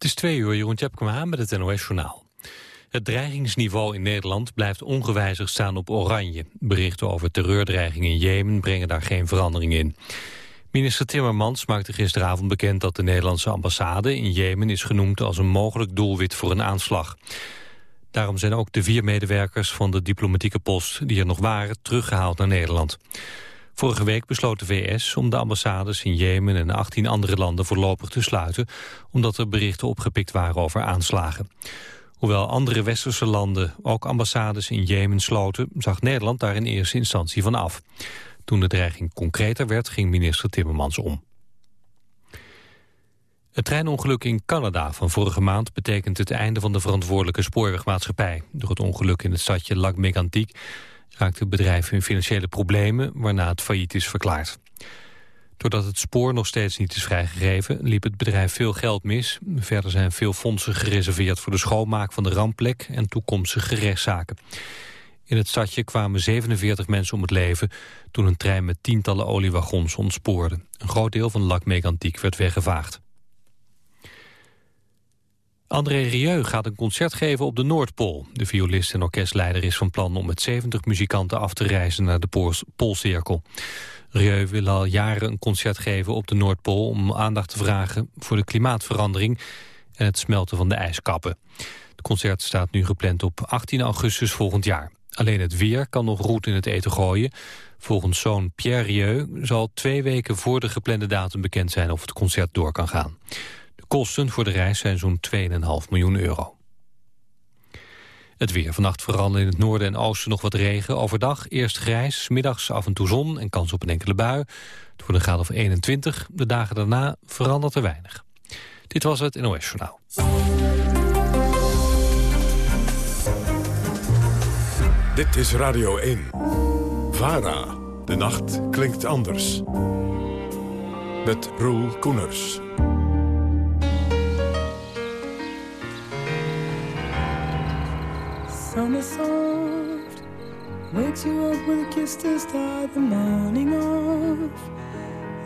Het is twee uur, Jeroen Tjepkema met het NOS-journaal. Het dreigingsniveau in Nederland blijft ongewijzigd staan op oranje. Berichten over terreurdreigingen in Jemen brengen daar geen verandering in. Minister Timmermans maakte gisteravond bekend dat de Nederlandse ambassade in Jemen is genoemd als een mogelijk doelwit voor een aanslag. Daarom zijn ook de vier medewerkers van de diplomatieke post die er nog waren teruggehaald naar Nederland. Vorige week besloot de VS om de ambassades in Jemen en 18 andere landen voorlopig te sluiten, omdat er berichten opgepikt waren over aanslagen. Hoewel andere westerse landen ook ambassades in Jemen sloten, zag Nederland daar in eerste instantie van af. Toen de dreiging concreter werd, ging minister Timmermans om. Het treinongeluk in Canada van vorige maand betekent het einde van de verantwoordelijke spoorwegmaatschappij. Door het ongeluk in het stadje Lac Mégantic raakte het bedrijf in financiële problemen waarna het failliet is verklaard. Doordat het spoor nog steeds niet is vrijgegeven, liep het bedrijf veel geld mis. Verder zijn veel fondsen gereserveerd voor de schoonmaak van de rampplek en toekomstige rechtszaken. In het stadje kwamen 47 mensen om het leven toen een trein met tientallen oliewagons ontspoorde. Een groot deel van Lac Mégantic werd weggevaagd. André Rieu gaat een concert geven op de Noordpool. De violist en orkestleider is van plan om met 70 muzikanten af te reizen naar de Poolcirkel. Rieu wil al jaren een concert geven op de Noordpool om aandacht te vragen voor de klimaatverandering en het smelten van de ijskappen. Het concert staat nu gepland op 18 augustus volgend jaar. Alleen het weer kan nog roet in het eten gooien. Volgens zoon Pierre Rieu zal twee weken voor de geplande datum bekend zijn of het concert door kan gaan. Kosten voor de reis zijn zo'n 2,5 miljoen euro. Het weer. Vannacht vooral in het noorden en oosten nog wat regen. Overdag eerst grijs, middags af en toe zon en kans op een enkele bui. Het wordt een graad of 21. De dagen daarna verandert er weinig. Dit was het NOS Journaal. Dit is Radio 1. VARA. De nacht klinkt anders. Met Roel Koeners. Wakes you up with a kiss to start the morning off.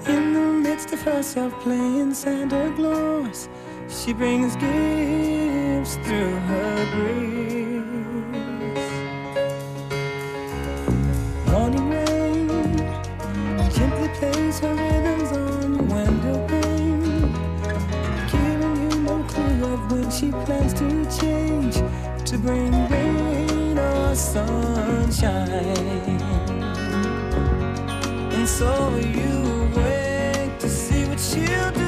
In the midst of herself playing Santa Claus, she brings gifts through her grave. Morning rain gently plays her rhythms on your window pane, giving you no clue of when she plans to change to bring rain or sunshine. And so you wait to see what you'll do.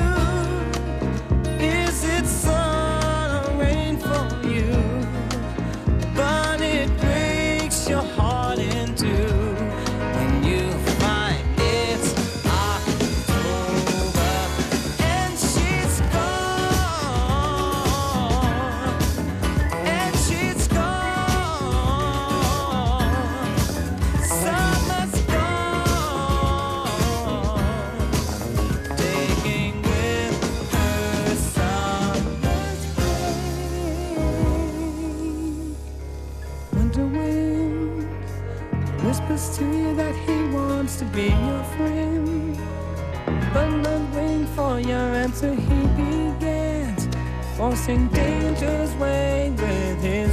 Forcing danger's way with his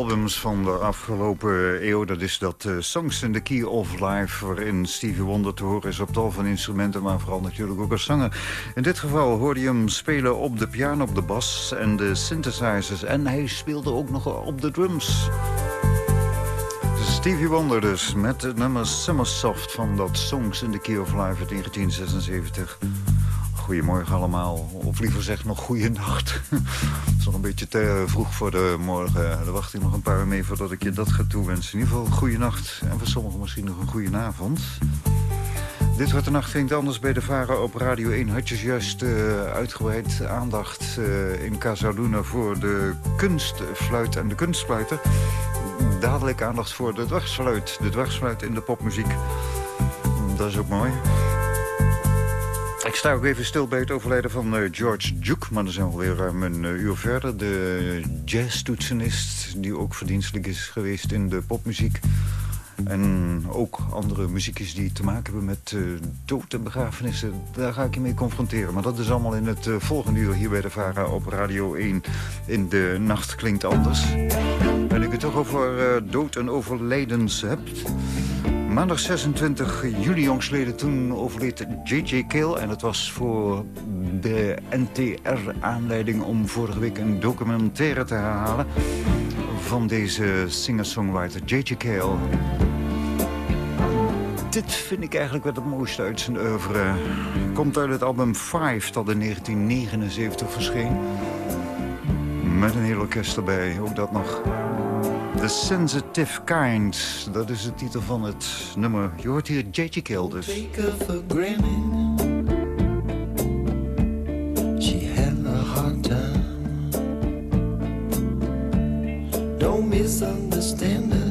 albums van de afgelopen eeuw. Dat is dat uh, Songs in the Key of Life... waarin Stevie Wonder te horen is op tal van instrumenten... maar vooral natuurlijk ook als zanger. In dit geval hoorde je hem spelen op de piano, op de bas en de synthesizers. En hij speelde ook nog op de drums. Stevie Wonder dus, met het nummer Summersoft... van dat Songs in the Key of Life uit 1976... Goedemorgen allemaal. Of liever zeg nog goeienacht. Het is nog een beetje te vroeg voor de morgen. Er wacht ik nog een paar mee voordat ik je dat ga toewensen. In ieder geval goeienacht. En voor sommigen misschien nog een goede avond. Dit wordt de nacht ging anders bij de Varen op Radio 1. Had je juist uh, uitgebreid aandacht uh, in Casaluna voor de kunstfluit en de kunstfluiter. Dadelijk aandacht voor de dwarsfluit. De dwarsfluit in de popmuziek. Dat is ook mooi. Ik sta ook even stil bij het overlijden van uh, George Duke. Maar dan zijn we alweer ruim een uh, uur verder. De jazztoetsenist die ook verdienstelijk is geweest in de popmuziek. En ook andere muziekjes die te maken hebben met dood en begrafenissen. Daar ga ik je mee confronteren. Maar dat is allemaal in het volgende uur hier bij de VARA op Radio 1. In de nacht klinkt anders. En ik het toch over dood en overlijdens heb... Maandag 26 juli jongsleden toen overleed J.J. Kill. En het was voor de NTR aanleiding om vorige week een documentaire te herhalen... van deze singer-songwriter J.J. Cale. Dit vind ik eigenlijk wel het mooiste uit zijn oeuvre. Komt uit het album 5 dat in 1979 verscheen. Met een heel orkest erbij, ook dat nog. The Sensitive Kind, dat is de titel van het nummer. Je hoort hier J.J. Kill dus. She had. Don't misunderstand.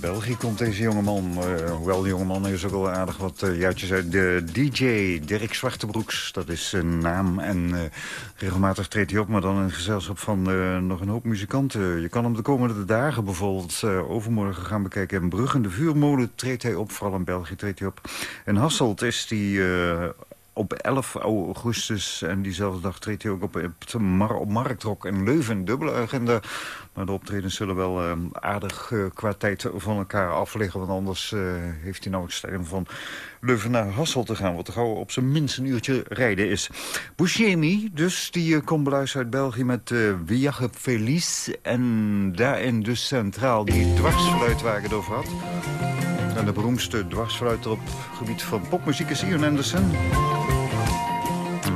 België komt deze jongeman. Uh, hoewel de jongeman is ook wel aardig wat uh, uit. De DJ Dirk Zwartebroeks, dat is zijn naam. En uh, regelmatig treedt hij op, maar dan in gezelschap van nog een hoop muzikanten. Je kan hem de komende dagen bijvoorbeeld overmorgen gaan bekijken. In Brugge, in de vuurmolen treedt hij op. Vooral in België treedt hij op. In Hasselt is hij op 11 augustus. En diezelfde dag treedt hij ook op, op, Mar op Marktrok in Leuven. Dubbele agenda. Maar de optredens zullen wel uh, aardig uh, qua tijd van elkaar afliggen. Want anders uh, heeft hij nauwelijks tijd van Leuven naar Hassel te gaan. Wat gauw op zijn minst een uurtje rijden is. Buscemi, dus, die komt beluisterd uit België met uh, Feliz. En daarin dus centraal die dwarsfluit waar ik het over had. En de beroemdste dwarsfluiter op het gebied van popmuziek is Ian Anderson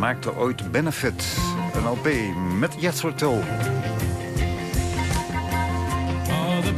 maakte ooit Benefit, een LP met Jethro Tull. All the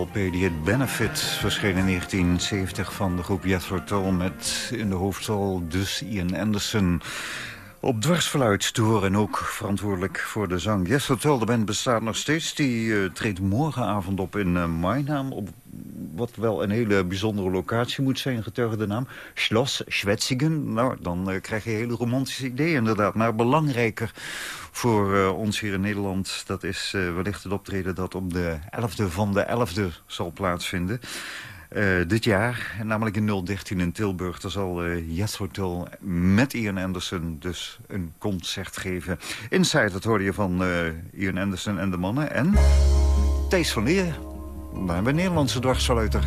LP het Benefit verscheen in 1970 van de groep Jethro Tull... met in de hoofdrol dus Ian Anderson op dwarsfluit te en ook verantwoordelijk voor de zang. Jethro Tull, de band bestaat nog steeds. Die eh, treedt morgenavond op in uh, op wat wel een hele bijzondere locatie moet zijn, getuige de naam. Schloss Schwetzigen. Nou, dan eh, krijg je hele romantische ideeën inderdaad. Maar belangrijker voor eh, ons hier in Nederland... dat is eh, wellicht het optreden dat op de 11e van de 11e zal plaatsvinden. eh, dit jaar. Namelijk in 013 in Tilburg. Daar zal eh Yes Hotel met Ian Anderson dus een concert geven. Inside, dat hoorde je van Ian Anderson en de mannen. En Thees van Leer. We hebben een Nederlandse dwarsfluiter.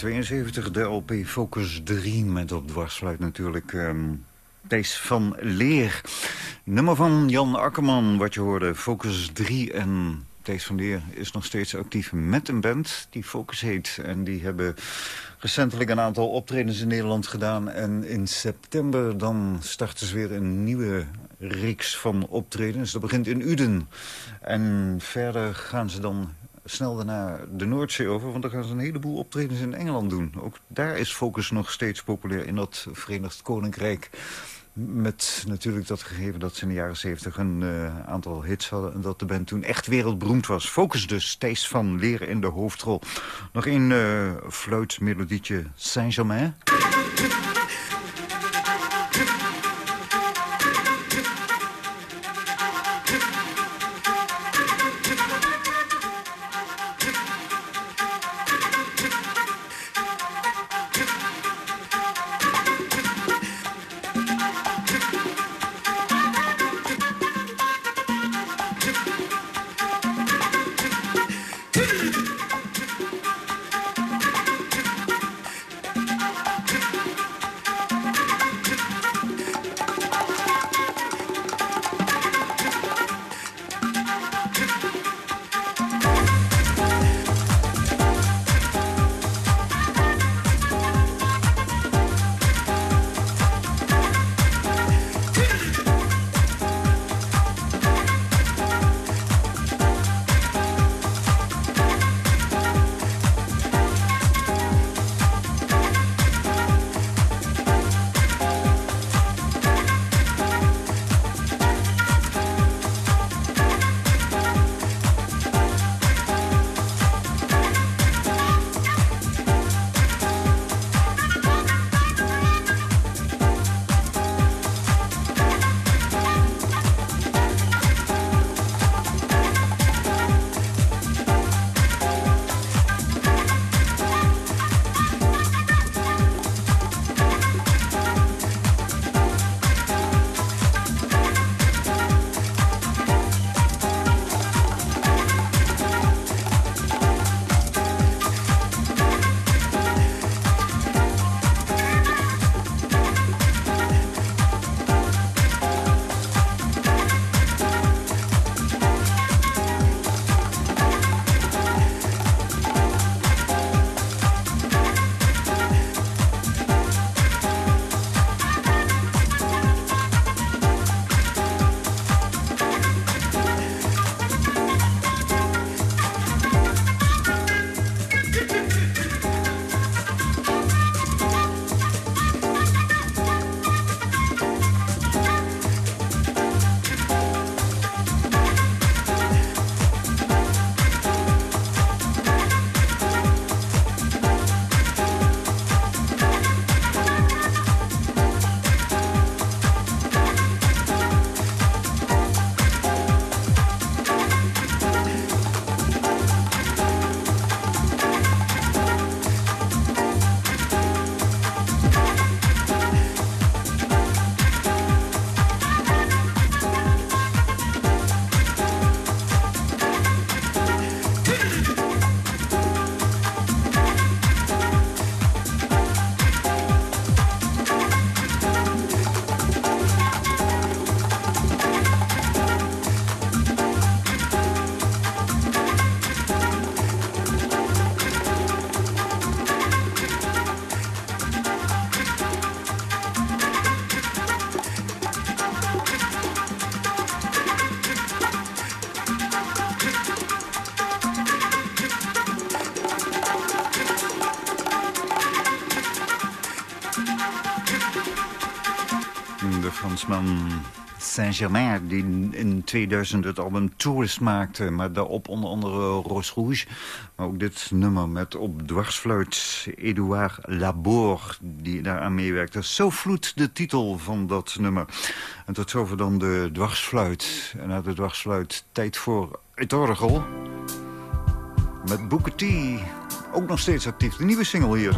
1972, de LP Focus 3 met op dwarsfluit natuurlijk ehm Thijs van Leer. Nummer van Jan Akkerman, wat je hoorde, Focus 3 en... Thijs van Leer is nog steeds actief met een band die Focus heet. En die hebben recentelijk een aantal optredens in Nederland gedaan. En in september dan starten ze weer een nieuwe reeks van optredens. Dat begint in Uden. En verder gaan ze dan snel daarna de Noordzee over... want dan gaan ze een heleboel optredens in Engeland doen. Ook daar is Focus nog steeds populair in dat Verenigd Koninkrijk... Met natuurlijk dat gegeven dat ze in de jaren 70 een eh, aantal hits hadden... en dat de band toen echt wereldberoemd was. Focus dus, Thijs van Leren in de hoofdrol. Nog één eh fluitmelodietje, Saint-Germain. Saint-Germain... die in 2000 het album Tourist maakte. Maar daarop onder andere Roche Rouge. Maar ook dit nummer met op dwarsfluit Edouard Labor... die daaraan meewerkte. Zo vloedt de titel van dat nummer. En tot zover dan de dwarsfluit. En na de dwarsfluit tijd voor het orgel. Met Booker T. Ook nog steeds actief. De nieuwe single hier.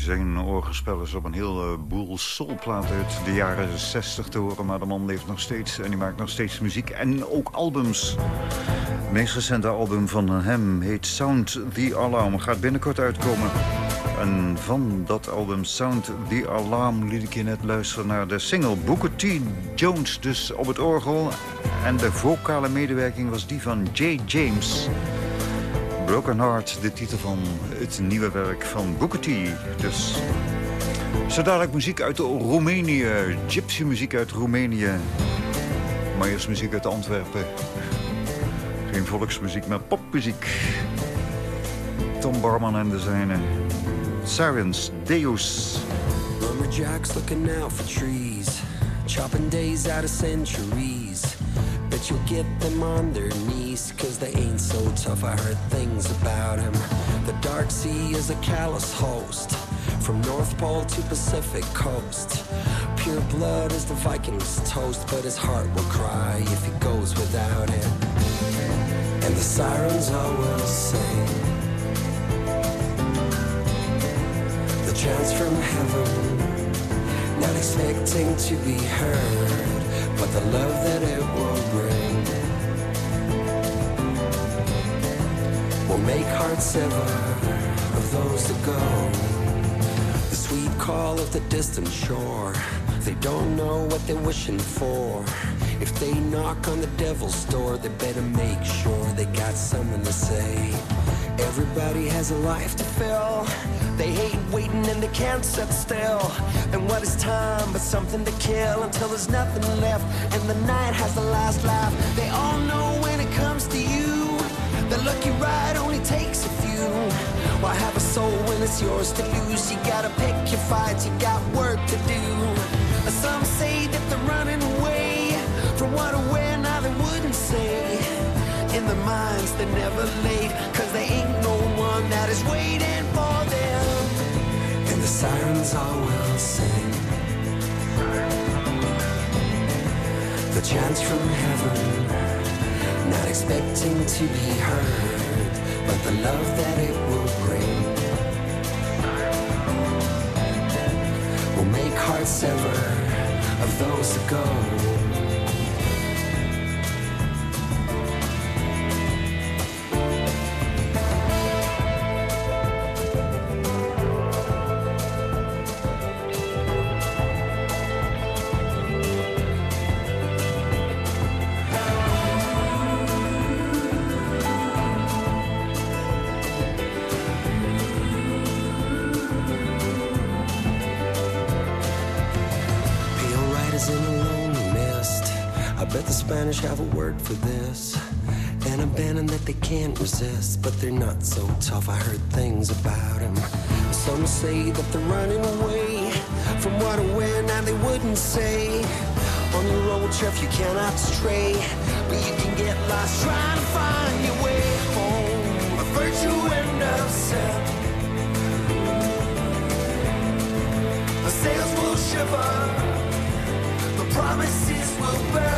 Zijn orgelspel is op een heleboel soulplaten uit de jaren 60 te horen. Maar de man leeft nog steeds en die maakt nog steeds muziek en ook albums. Het meest recente album van hem heet Sound the Alarm. Gaat binnenkort uitkomen. En van dat album Sound the Alarm liet ik je net luisteren naar de single Booker T. Jones dus op het orgel. En de vocale medewerking was die van Jay James. Broken Heart, de titel van het nieuwe werk van Booker T. Dus zo dadelijk muziek uit Roemenië, gypsy muziek uit Roemenië. Maar eerst muziek uit Antwerpen. Geen volksmuziek, maar popmuziek. Tom Barman en de zijne. Sirens, Deus. Lumberjacks looking out for trees, chopping days out of centuries. Bet you'll get them on their knees, cause they ain't so tough. I heard things about him. The Dark Sea is a callous host, from North Pole to Pacific coast. Pure blood is the Viking's toast, but his heart will cry if he goes without it. And the sirens always sing. The chants from heaven, not expecting to be heard, but the love that it will bring. Make hearts sever of those that go. The sweet call of the distant shore. They don't know what they're wishing for. If they knock on the devil's door, they better make sure they got something to say. Everybody has a life to fill. They hate waiting and they can't sit still. And what is time but something to kill until there's nothing left and the night has the last laugh? They all know the lucky ride only takes a few. Why have a soul when it's yours to lose? You gotta pick your fights, you got work to do. Some say that they're running away from what or where now they wouldn't say. In their minds they're never late, cause there ain't no one that is waiting for them. And the sirens all will sing. The chants from heaven, not expecting to be heard, but the love that it will bring. will make hearts sever of those that go. They can't resist, but they're not so tough. I heard things about them. Some say that they're running away from what or where now they wouldn't say. On your road trip you cannot stray, but you can get lost trying to find your way home. A virtue of self. The sails will shiver, the promises will burn,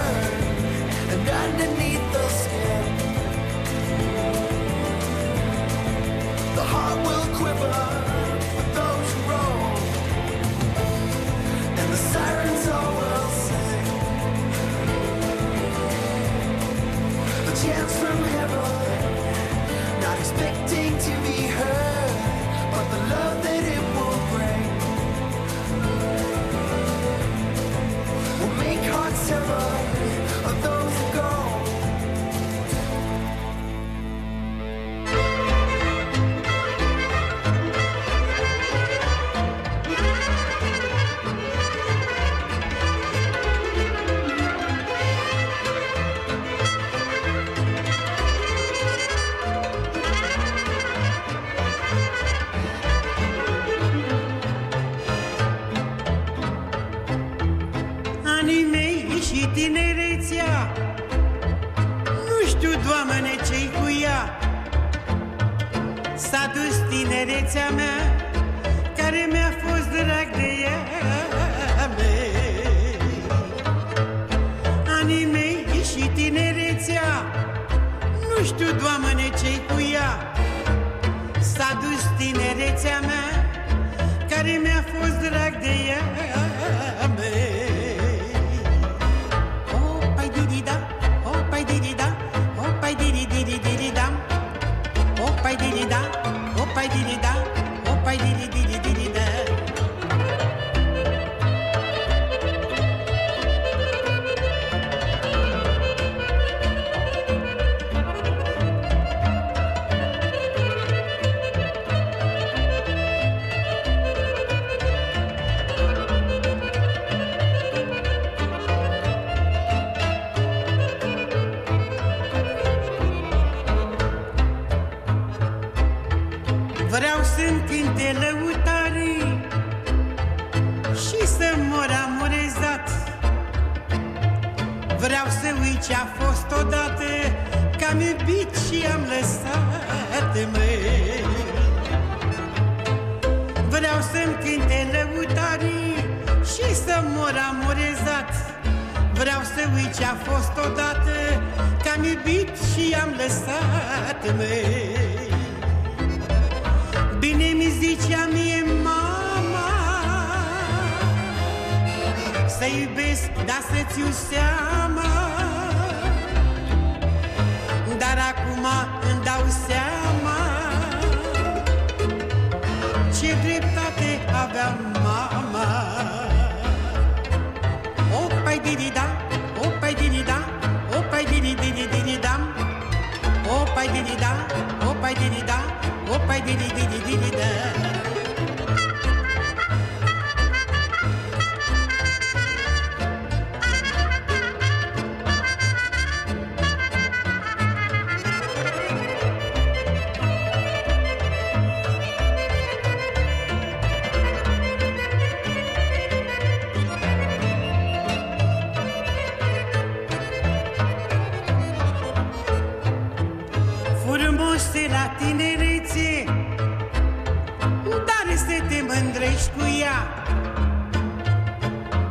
mândrești cu ea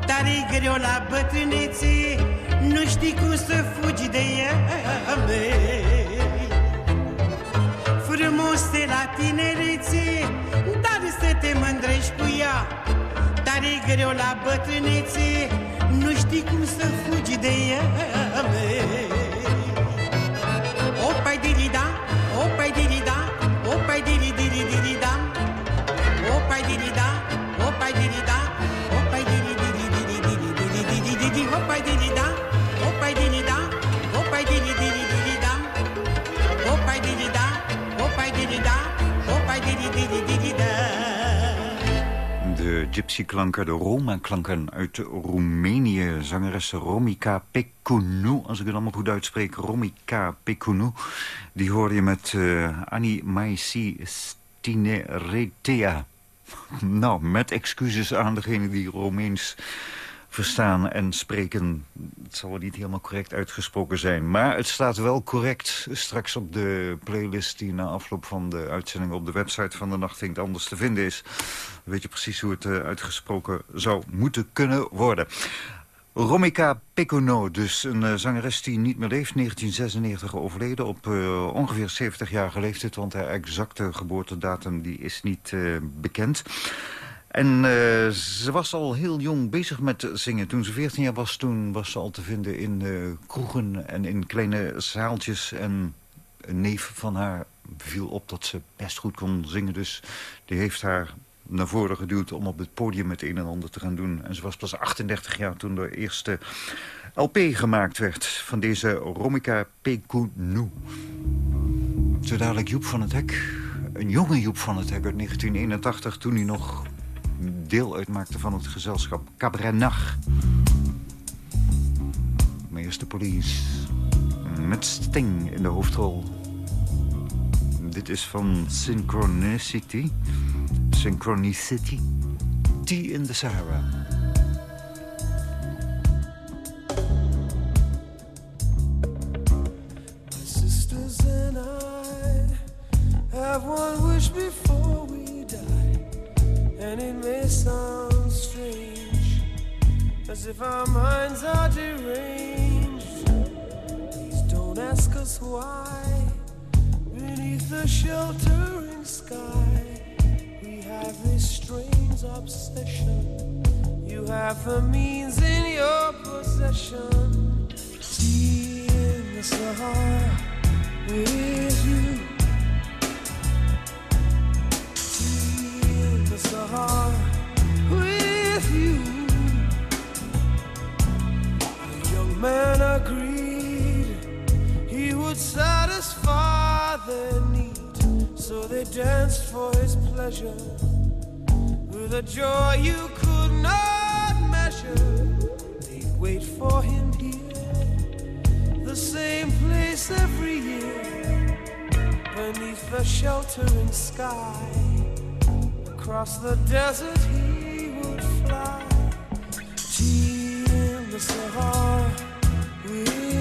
Dar e greu la bătrânețe Nu știi cum să fugi de ea măi. Frumos de la tinerețe Dar să te mândrești cu ea Dar e greu la bătrânețe Nu știi cum să fugi de ea măi. Opai didi da, gypsy-klanken, de Roma-klanken uit Roemenië. Zangeres Romica Pecunu, als ik het allemaal goed uitspreek. Romica Pecunu. Die hoorde je met eh Annie Maisi Stineretea. Nou, met excuses aan degene die Romeins verstaan en spreken. Het zal wel niet helemaal correct uitgesproken zijn. Maar het staat wel correct straks op de playlist... die na afloop van de uitzending op de website van de Nacht Anders te vinden is. Dan weet je precies hoe het eh, uitgesproken zou moeten kunnen worden. Romica Pecono, dus een eh, zangeres die niet meer leeft. 1996 overleden op eh, ongeveer 70 jaar leeftijd. Want haar exacte geboortedatum die is niet bekend. En eh, ze was al heel jong bezig met zingen. Toen ze 14 jaar was, toen was ze al te vinden in eh, kroegen en in kleine zaaltjes. En een neef van haar viel op dat ze best goed kon zingen. Dus die heeft haar naar voren geduwd om op het podium het een en ander te gaan doen. En ze was pas 38 jaar toen de eerste LP gemaakt werd van deze Romica Pecunu. Zo dadelijk Joep van het Hek. Een jonge Joep van het Hek uit 1981, toen hij nog deel uitmaakte van het gezelschap Cabaret Nacht. Maar police. Met Sting in de hoofdrol. Dit is van Synchronicity. Synchronicity. Tea in the Sahara. If our minds are deranged. Please don't ask us why. Beneath the sheltering sky, we have this strange obsession. You have the means in your possession. Tea in the Sahara with you. Man agreed he would satisfy their need. So they danced for his pleasure with a joy you could not measure. They'd wait for him here, the same place every year, beneath the sheltering sky. Across the desert he would fly. Tea in the Sahara Mm-hmm.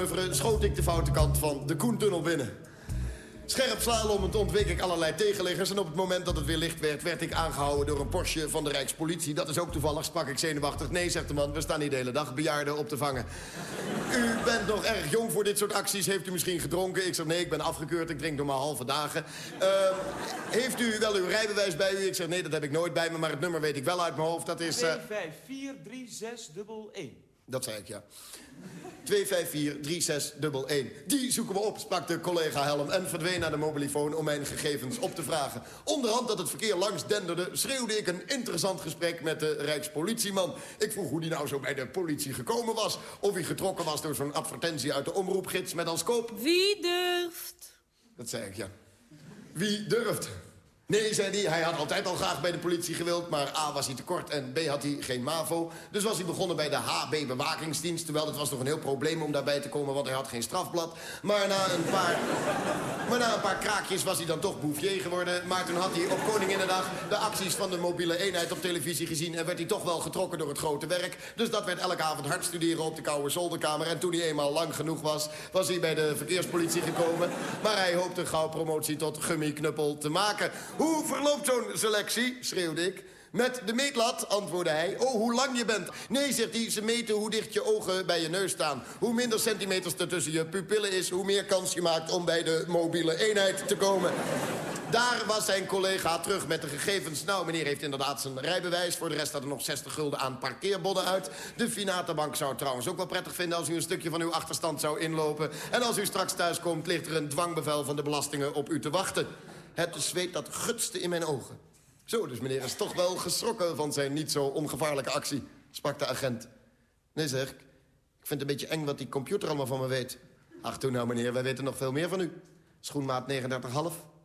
Inhaalmanoeuvre schoot ik de foute kant van de Koentunnel binnen. Scherp slalomend ontweek ik allerlei tegenliggers... en op het moment dat het weer licht werd, werd ik aangehouden door een Porsche van de Rijkspolitie. Dat is ook toevallig, sprak ik zenuwachtig. Nee, zegt de man, we staan hier de hele dag bejaarden op te vangen. U bent nog erg jong voor dit soort acties. Heeft u misschien gedronken? Ik zeg nee, ik ben afgekeurd. Ik drink nog maar halve dagen. Ehm, heeft u wel uw rijbewijs bij u? Ik zeg nee, dat heb ik nooit bij me, maar het nummer weet ik wel uit mijn hoofd. Dat is... eh, 2543611. Dat zei ik, ja. 254-3611. Die zoeken we op, sprak de collega Helm... en verdween naar de mobielefoon om mijn gegevens op te vragen. Onderhand dat het verkeer langs denderde... schreeuwde ik een interessant gesprek met de Rijkspolitieman. Ik vroeg hoe die nou zo bij de politie gekomen was. Of hij getrokken was door zo'n advertentie uit de omroepgids met als koop... Wie durft? Dat zei ik, ja. Wie durft? Nee, zei hij, hij had altijd al graag bij de politie gewild... maar A was hij tekort en B had hij geen MAVO. Dus was hij begonnen bij de HB-bewakingsdienst... terwijl het was nog een heel probleem om daarbij te komen... want hij had geen strafblad. Maar na een paar, maar na een paar kraakjes was hij dan toch bouffier geworden. Maar toen had hij op Koninginnedag de acties van de mobiele eenheid op televisie gezien... en werd hij toch wel getrokken door het grote werk. Dus dat werd elke avond hard studeren op de koude zolderkamer. En toen hij eenmaal lang genoeg was, was hij bij de verkeerspolitie gekomen. Maar hij hoopte gauw promotie tot gummiknuppel te maken. Hoe verloopt zo'n selectie? schreeuwde ik. Met de meetlat, antwoordde hij. Oh, hoe lang je bent. Nee, zegt hij, ze meten hoe dicht je ogen bij je neus staan. Hoe minder centimeters er tussen je pupillen is... hoe meer kans je maakt om bij de mobiele eenheid te komen. Daar was zijn collega terug met de gegevens. Nou, meneer heeft inderdaad zijn rijbewijs. Voor de rest staat er nog 60 gulden aan parkeerbonnen uit. De Finatenbank zou het trouwens ook wel prettig vinden... als u een stukje van uw achterstand zou inlopen. En als u straks thuis komt, ligt er een dwangbevel van de belastingen op u te wachten. Het zweet dat gutste in mijn ogen. Zo, dus meneer is toch wel geschrokken van zijn niet zo ongevaarlijke actie, sprak de agent. Nee zeg, ik vind het een beetje eng wat die computer allemaal van me weet. Ach, toen nou meneer, wij weten nog veel meer van u. Schoenmaat 39,5,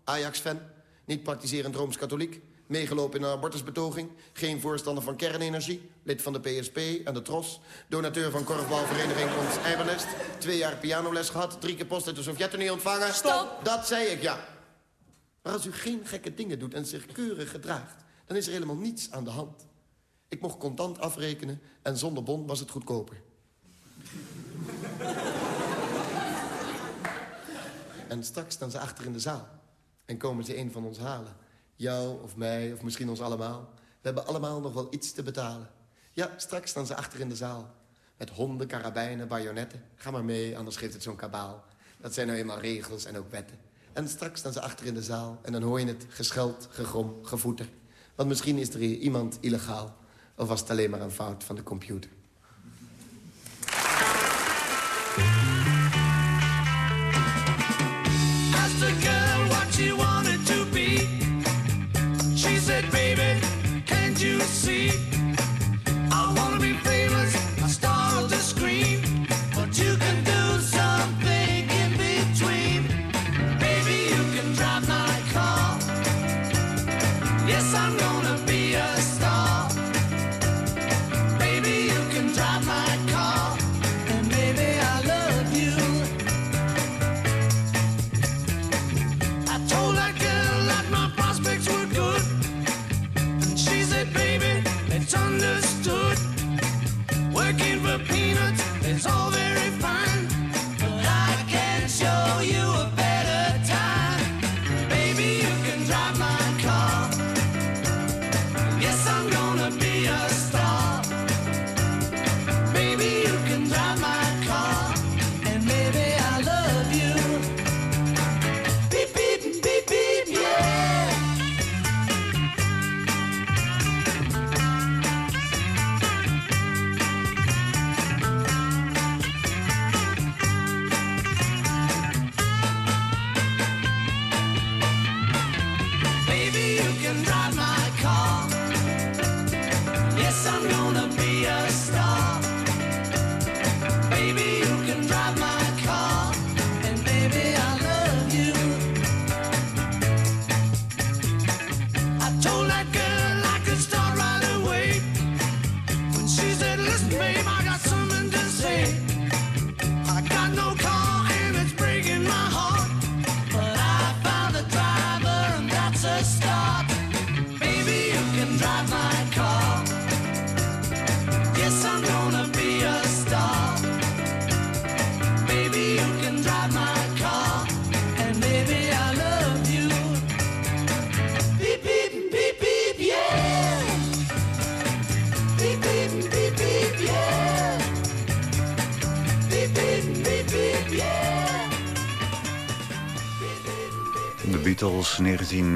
Ajax-fan, niet praktiserend Rooms-Katholiek... meegelopen in een abortusbetoging, geen voorstander van kernenergie... lid van de PSP en de TROS, donateur van korfbalvereniging Ons Eibernest... twee jaar pianoles gehad, drie keer post uit de Sovjet-Unie ontvangen... Stop. Dat zei ik, ja. Maar als u geen gekke dingen doet en zich keurig gedraagt... dan is er helemaal niets aan de hand. Ik mocht contant afrekenen en zonder bon was het goedkoper. en straks staan ze achter in de zaal. En komen ze een van ons halen. Jou of mij of misschien ons allemaal. We hebben allemaal nog wel iets te betalen. Ja, straks staan ze achter in de zaal. Met honden, karabijnen, bajonetten. Ga maar mee, anders geeft het zo'n kabaal. Dat zijn nou eenmaal regels en ook wetten. En straks staan ze achter in de zaal en dan hoor je het gescheld, gegrom, gevoeter. Want misschien is er hier iemand illegaal. Of was het alleen maar een fout van de computer. What to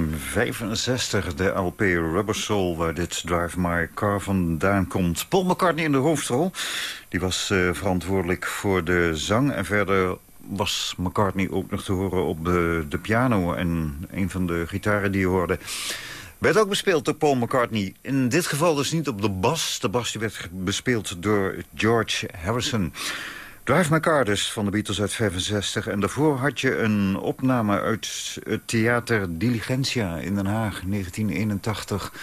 1965, de LP Rubber Soul... waar dit Drive My Car vandaan komt. Paul McCartney in de hoofdrol. Die was eh, verantwoordelijk voor de zang. En verder was McCartney ook nog te horen op de, de piano... en een van de gitaren die je hoorde... Werd ook bespeeld door Paul McCartney. In dit geval dus niet op de bas. De bas die werd bespeeld door George Harrison... Drive My van de Beatles uit 65. En daarvoor had je een opname uit het theater Diligentia in Den Haag, 1981.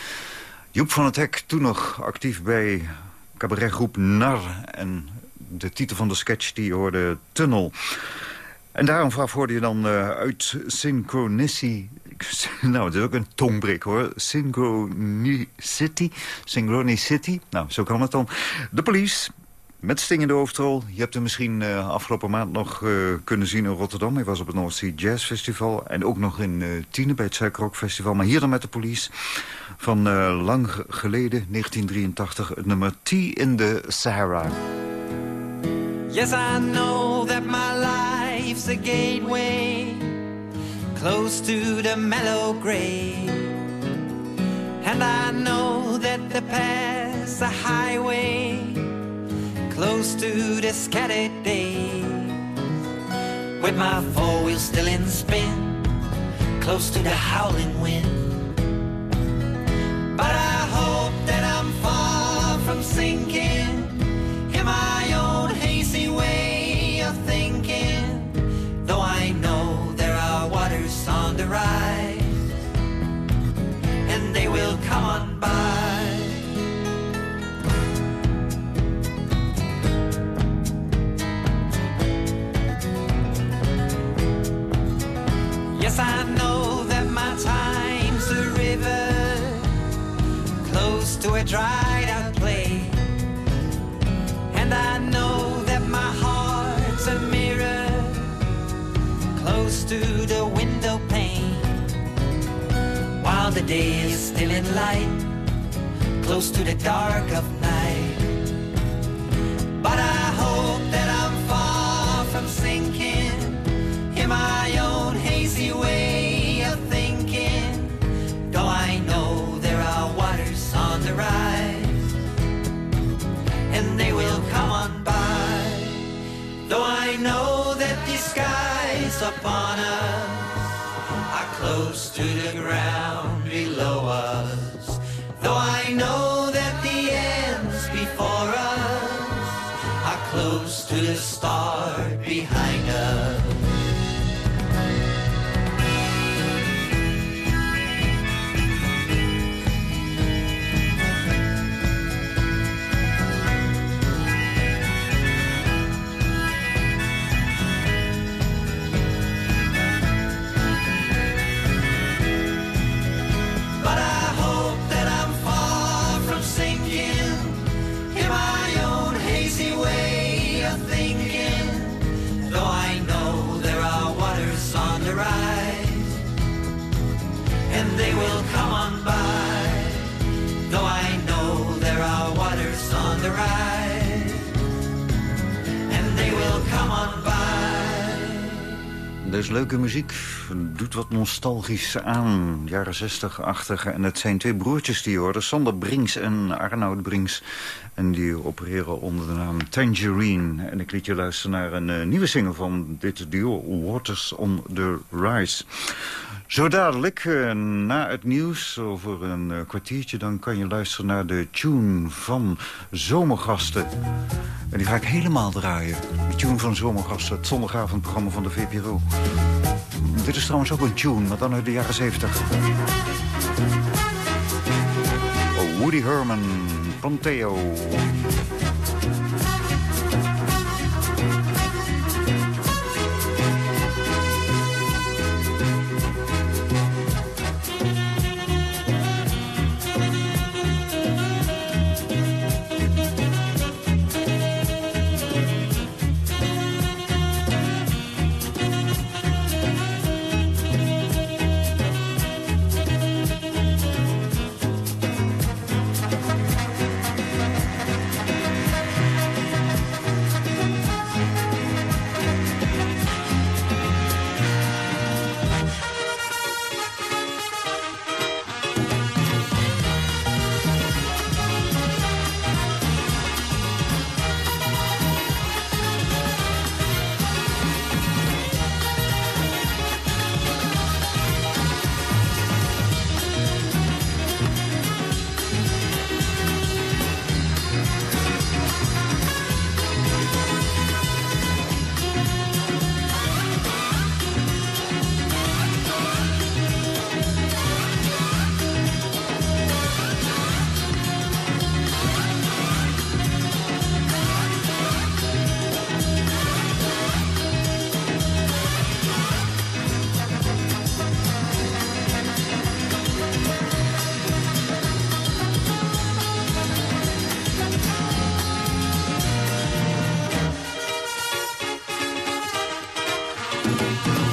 Joep van het Hek, toen nog actief bij cabaretgroep NAR. En de titel van de sketch die hoorde, Tunnel. En daarom vooraf hoorde je dan uh, uit Synchronicity... Nou, het is ook een tongbreek hoor. Synchronicity. Synchronicity. Nou, zo kan het dan. De police... Met Sting in de hoofdrol. Je hebt hem misschien uh, afgelopen maand nog uh, kunnen zien in Rotterdam. Hij was op het North Sea Jazz Festival. En ook nog in uh, Tiene bij het Suikerrock Festival. Maar hier dan met de police. Van lang geleden, 1983. Het nummer T in the Sahara. Yes, I know that my life's a gateway Close to the mellow grave And I know that the past a highway close to the scattered day. With my four wheels still in spin, close to the howling wind. But I hope that I'm far from sinking in my own hazy way of thinking. Though I know there are waters on the rise, and they will come on by. I know that my time's a river close to a dried out place. And I know that my heart's a mirror close to the window pane. While the day is still in light, close to the dark of night. But I hope that I'm far from sinking in my own upon us are close to the ground below us. Though I know that the ends before us are close to the start Deze leuke muziek doet wat nostalgisch aan. Jaren 60-achtige. En het zijn twee broertjes die je hoorde. Sander Brinks en Arnoud Brinks. En die opereren onder de naam Tangerine. En ik liet je luisteren naar een eh, nieuwe single van dit duo. Waters on the Rise. Zo dadelijk, eh, na het nieuws, over een eh, kwartiertje... dan kan je luisteren naar de tune van Zomergasten. En die ga ik helemaal draaien. De tune van Zomergasten, het zondagavondprogramma van de VPRO. Dit is trouwens ook een tune, maar dan uit de jaren 70. Oh, Woody Herman, Ponteo. Bye.